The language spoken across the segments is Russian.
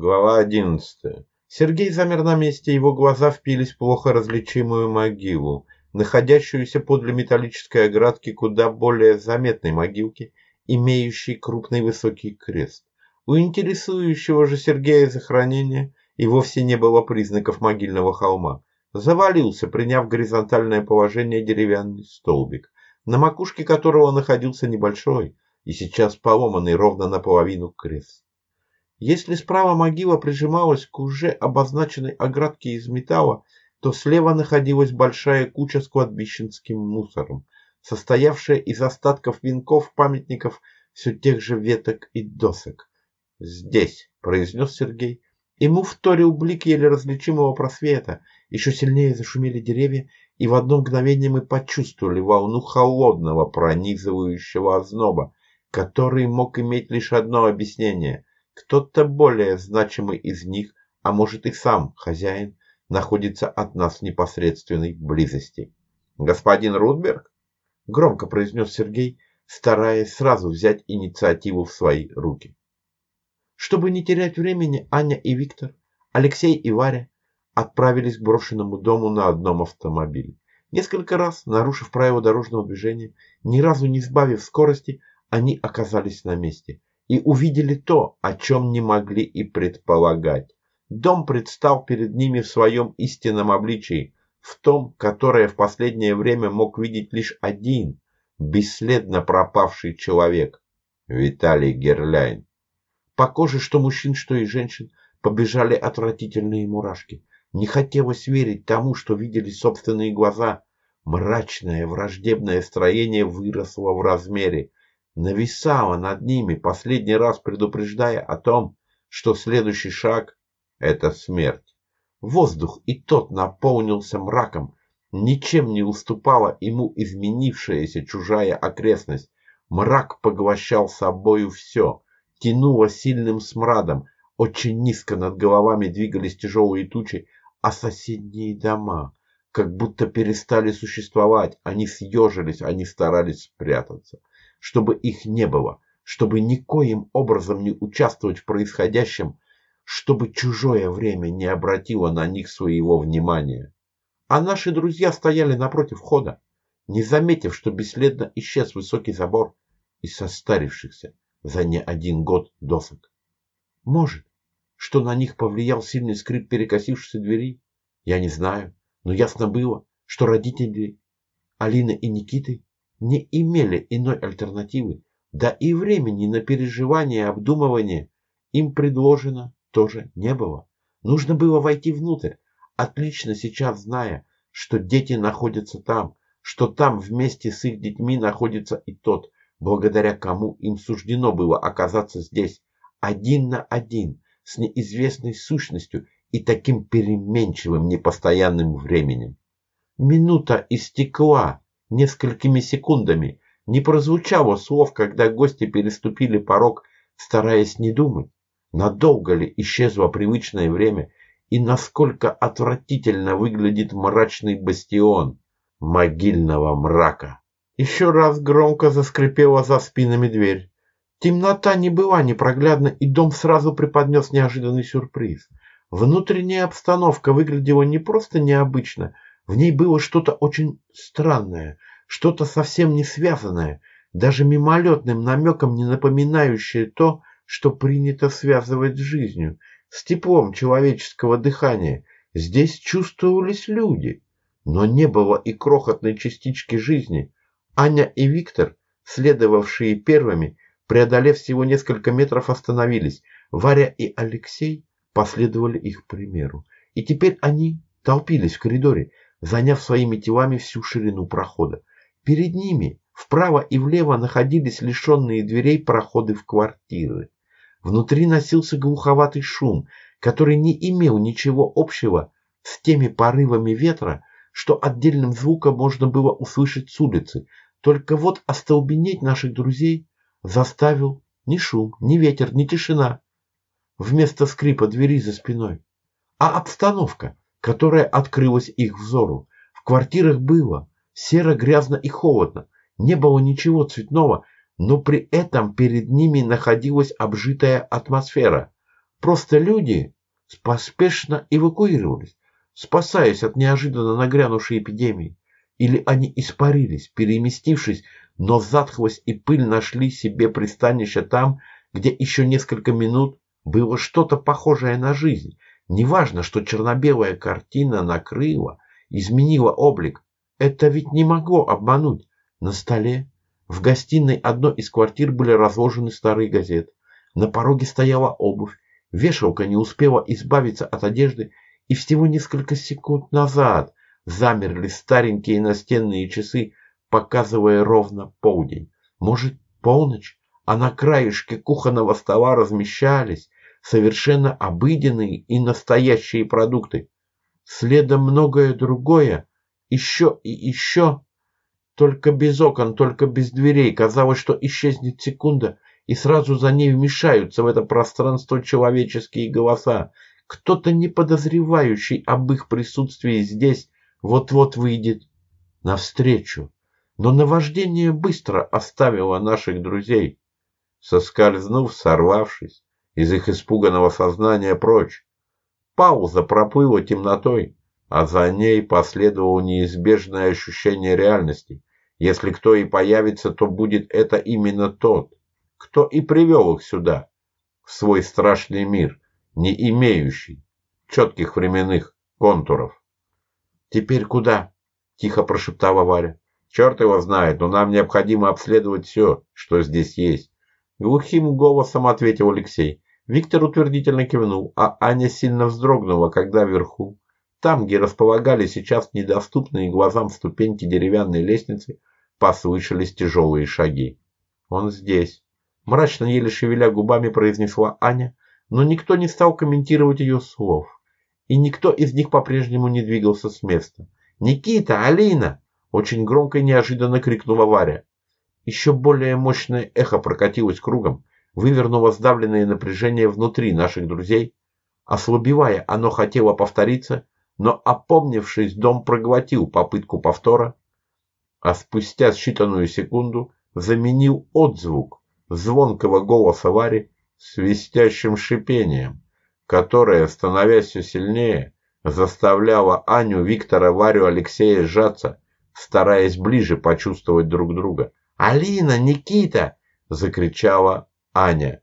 Глава одиннадцатая. Сергей замер на месте, его глаза впились в плохо различимую могилу, находящуюся подле металлической оградки куда более заметной могилки, имеющей крупный высокий крест. У интересующего же Сергея захоронения и вовсе не было признаков могильного холма. Завалился, приняв горизонтальное положение деревянный столбик, на макушке которого находился небольшой и сейчас поломанный ровно наполовину крест. Если справа могила прижималась к уже обозначенной оградке из металла, то слева находилась большая куча с кладбищенским мусором, состоявшая из остатков венков, памятников, все тех же веток и досок. «Здесь», — произнес Сергей. Ему вторил блик еле различимого просвета, еще сильнее зашумели деревья, и в одно мгновение мы почувствовали волну холодного пронизывающего озноба, который мог иметь лишь одно объяснение. Кто-то более значимый из них, а может и сам хозяин, находится от нас в непосредственной близости. «Господин Рудберг?» – громко произнес Сергей, стараясь сразу взять инициативу в свои руки. Чтобы не терять времени, Аня и Виктор, Алексей и Варя отправились к брошенному дому на одном автомобиле. Несколько раз, нарушив правила дорожного движения, ни разу не сбавив скорости, они оказались на месте и увидели то, о чем не могли и предполагать. Дом предстал перед ними в своем истинном обличии, в том, которое в последнее время мог видеть лишь один, бесследно пропавший человек – Виталий Герляйн. По коже что мужчин, что и женщин побежали отвратительные мурашки. Не хотелось верить тому, что видели собственные глаза. Мрачное враждебное строение выросло в размере нависала над ними, последний раз предупреждая о том, что следующий шаг – это смерть. Воздух и тот наполнился мраком, ничем не уступала ему изменившаяся чужая окрестность. Мрак поглощал собою все, тянуло сильным смрадом, очень низко над головами двигались тяжелые тучи, а соседние дома как будто перестали существовать, они съежились, они старались спрятаться чтобы их не было, чтобы никоим образом не участвовать в происходящем, чтобы чужое время не обратило на них своего внимания. А наши друзья стояли напротив входа, не заметив, что бесследно исчез высокий забор из состарившихся за не один год досок. Может, что на них повлиял сильный скрип перекосившейся двери? Я не знаю, но ясно было, что родители Алины и Никиты не имели иной альтернативы, да и времени на переживание и обдумывание им предложено тоже не было. Нужно было войти внутрь, отлично сейчас зная, что дети находятся там, что там вместе с их детьми находится и тот, благодаря кому им суждено было оказаться здесь, один на один, с неизвестной сущностью и таким переменчивым непостоянным временем. Минута истекла, несколькими секундами. Не прозвучало слов, когда гости переступили порог, стараясь не думать, надолго ли исчезло привычное время и насколько отвратительно выглядит мрачный бастион могильного мрака. Еще раз громко заскрипела за спинами дверь. Темнота не была непроглядна, и дом сразу преподнес неожиданный сюрприз. Внутренняя обстановка выглядела не просто необычно – в ней было что-то очень странное, что-то совсем не связанное, даже мимолетным намеком не напоминающее то, что принято связывать с жизнью, с теплом человеческого дыхания. Здесь чувствовались люди, но не было и крохотной частички жизни. Аня и Виктор, следовавшие первыми, преодолев всего несколько метров, остановились. Варя и Алексей последовали их примеру. И теперь они толпились в коридоре, заняв своими телами всю ширину прохода. Перед ними вправо и влево находились лишенные дверей проходы в квартиры. Внутри носился глуховатый шум, который не имел ничего общего с теми порывами ветра, что отдельным звуком можно было услышать с улицы. Только вот остолбенеть наших друзей заставил ни шум, ни ветер, ни тишина вместо скрипа двери за спиной, а обстановка, которая открылась их взору. В квартирах было серо, грязно и холодно. Не было ничего цветного, но при этом перед ними находилась обжитая атмосфера. Просто люди поспешно эвакуировались, спасаясь от неожиданно нагрянувшей эпидемии. Или они испарились, переместившись, но затхлость и пыль нашли себе пристанище там, где еще несколько минут было что-то похожее на жизнь. Неважно, что черно-белая картина накрыла, изменила облик. Это ведь не могло обмануть. На столе, в гостиной одной из квартир были разложены старые газеты. На пороге стояла обувь. Вешалка не успела избавиться от одежды, и всего несколько секунд назад замерли старенькие настенные часы, показывая ровно полдень. Может, полночь, а на краешке кухонного стола размещались совершенно обыденные и настоящие продукты. Следом многое другое, еще и еще, только без окон, только без дверей. Казалось, что исчезнет секунда, и сразу за ней вмешаются в это пространство человеческие голоса. Кто-то, не подозревающий об их присутствии здесь, вот-вот выйдет навстречу. Но наваждение быстро оставило наших друзей, соскользнув, сорвавшись из их испуганного сознания прочь. Пауза проплыла темнотой, а за ней последовало неизбежное ощущение реальности. Если кто и появится, то будет это именно тот, кто и привел их сюда, в свой страшный мир, не имеющий четких временных контуров. «Теперь куда?» – тихо прошептала Варя. «Черт его знает, но нам необходимо обследовать все, что здесь есть». Глухим голосом ответил Алексей. Виктор утвердительно кивнул, а Аня сильно вздрогнула, когда вверху, там, где располагались сейчас недоступные глазам ступеньки деревянной лестницы, послышались тяжелые шаги. «Он здесь», – мрачно еле шевеля губами произнесла Аня, но никто не стал комментировать ее слов, и никто из них по-прежнему не двигался с места. «Никита! Алина!» – очень громко и неожиданно крикнула Варя. Еще более мощное эхо прокатилось кругом, вывернуло сдавленное напряжение внутри наших друзей. Ослабевая, оно хотело повториться, но, опомнившись, дом проглотил попытку повтора, а спустя считанную секунду заменил отзвук звонкого голоса Вари свистящим шипением, которое, становясь все сильнее, заставляло Аню, Виктора, Варю, Алексея сжаться, стараясь ближе почувствовать друг друга. «Алина! Никита!» – закричала Аня.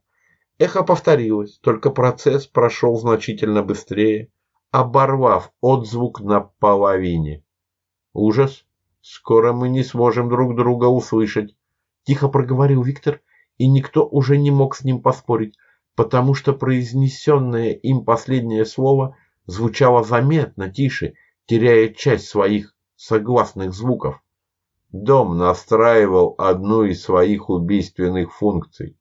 Эхо повторилось, только процесс прошел значительно быстрее, оборвав отзвук на половине. Ужас! Скоро мы не сможем друг друга услышать, тихо проговорил Виктор, и никто уже не мог с ним поспорить, потому что произнесенное им последнее слово звучало заметно тише, теряя часть своих согласных звуков. Дом настраивал одну из своих убийственных функций.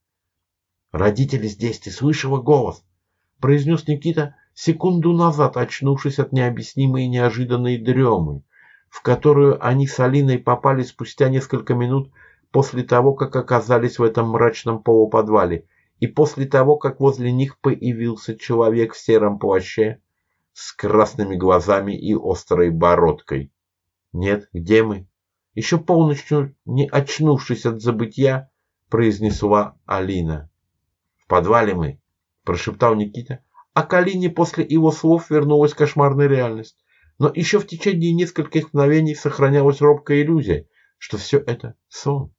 «Родители здесь, ты слышала голос?» – произнес Никита, секунду назад очнувшись от необъяснимой и неожиданной дремы, в которую они с Алиной попали спустя несколько минут после того, как оказались в этом мрачном полуподвале, и после того, как возле них появился человек в сером плаще с красными глазами и острой бородкой. «Нет, где мы?» Еще полностью не очнувшись от забытья, произнесла Алина. Подвале мы, прошептал Никита, а к после его слов вернулась кошмарная реальность. Но еще в течение нескольких мгновений сохранялась робкая иллюзия, что все это сон.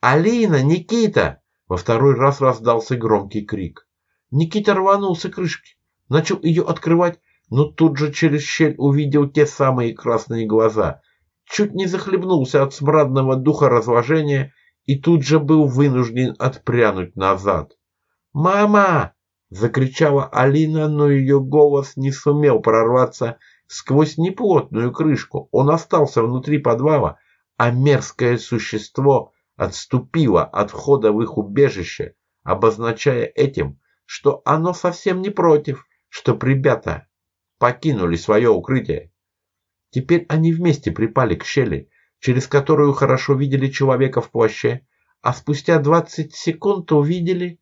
«Алина! Никита!» Во второй раз раздался громкий крик. Никита рванулся к крышке, начал ее открывать, но тут же через щель увидел те самые красные глаза. Чуть не захлебнулся от смрадного духа разложения и тут же был вынужден отпрянуть назад. «Мама!» – закричала Алина, но ее голос не сумел прорваться сквозь неплотную крышку. Он остался внутри подвала, а мерзкое существо отступило от входа в их убежище, обозначая этим, что оно совсем не против, что ребята покинули свое укрытие. Теперь они вместе припали к щели, через которую хорошо видели человека в плаще, а спустя двадцать секунд увидели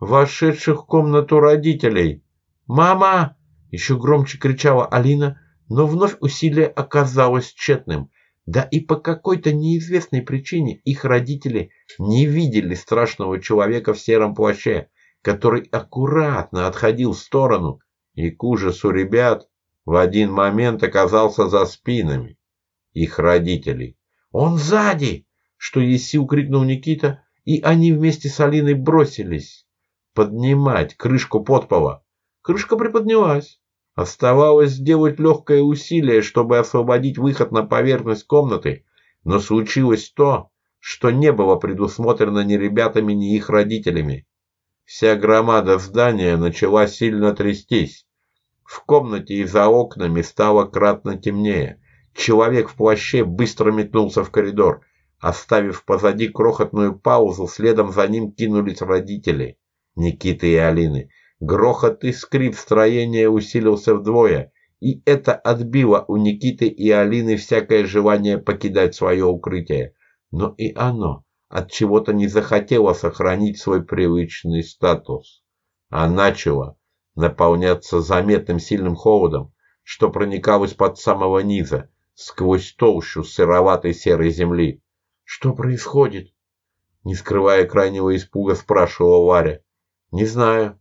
вошедших в комнату родителей. «Мама!» – еще громче кричала Алина, но вновь усилие оказалось тщетным. Да и по какой-то неизвестной причине их родители не видели страшного человека в сером плаще. который аккуратно отходил в сторону и, к ужасу ребят, в один момент оказался за спинами их родителей. «Он сзади!» — что есть сил крикнул Никита, и они вместе с Алиной бросились поднимать крышку подпола. Крышка приподнялась. Оставалось сделать легкое усилие, чтобы освободить выход на поверхность комнаты, но случилось то, что не было предусмотрено ни ребятами, ни их родителями. Вся громада здания начала сильно трястись. В комнате и за окнами стало кратно темнее. Человек в плаще быстро метнулся в коридор. Оставив позади крохотную паузу, следом за ним кинулись родители Никиты и Алины. Грохот и скрип строения усилился вдвое, и это отбило у Никиты и Алины всякое желание покидать свое укрытие. Но и оно от чего-то не захотело сохранить свой привычный статус, а начало наполняться заметным сильным холодом, что проникал из-под самого низа, сквозь толщу сыроватой серой земли. Что происходит? Не скрывая крайнего испуга, спрашивала Варя. Не знаю,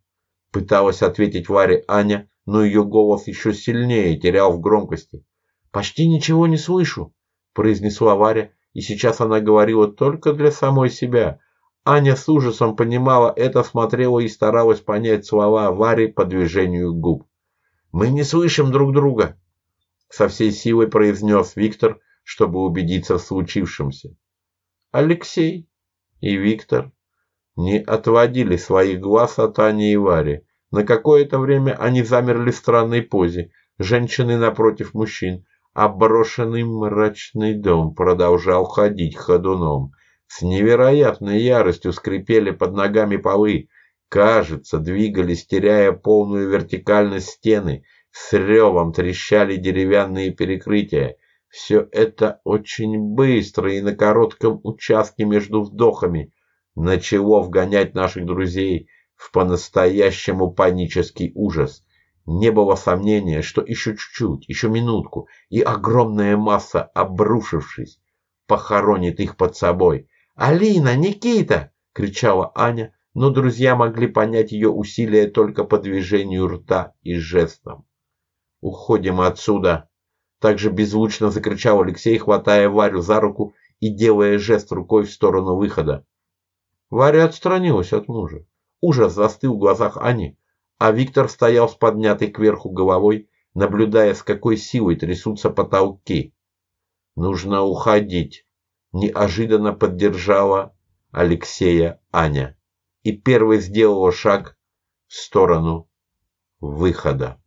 Пыталась ответить Варе Аня, но ее голос еще сильнее терял в громкости. «Почти ничего не слышу», — произнесла Варя, и сейчас она говорила только для самой себя. Аня с ужасом понимала это, смотрела и старалась понять слова Вари по движению губ. «Мы не слышим друг друга», — со всей силой произнес Виктор, чтобы убедиться в случившемся. Алексей и Виктор не отводили своих глаз от Ани и Вари. На какое-то время они замерли в странной позе, женщины напротив мужчин, а брошенный мрачный дом продолжал ходить ходуном. С невероятной яростью скрипели под ногами полы, кажется, двигались, теряя полную вертикальность стены, с ревом трещали деревянные перекрытия. Все это очень быстро и на коротком участке между вдохами начало вгонять наших друзей в по-настоящему панический ужас. Не было сомнения, что еще чуть-чуть, еще минутку, и огромная масса, обрушившись, похоронит их под собой. «Алина! Никита!» — кричала Аня, но друзья могли понять ее усилия только по движению рта и жестам. «Уходим отсюда!» Также беззвучно закричал Алексей, хватая Варю за руку и делая жест рукой в сторону выхода. Варя отстранилась от мужа. Ужас застыл в глазах Ани, а Виктор стоял с поднятой кверху головой, наблюдая, с какой силой трясутся потолки. «Нужно уходить», — неожиданно поддержала Алексея Аня и первой сделала шаг в сторону выхода.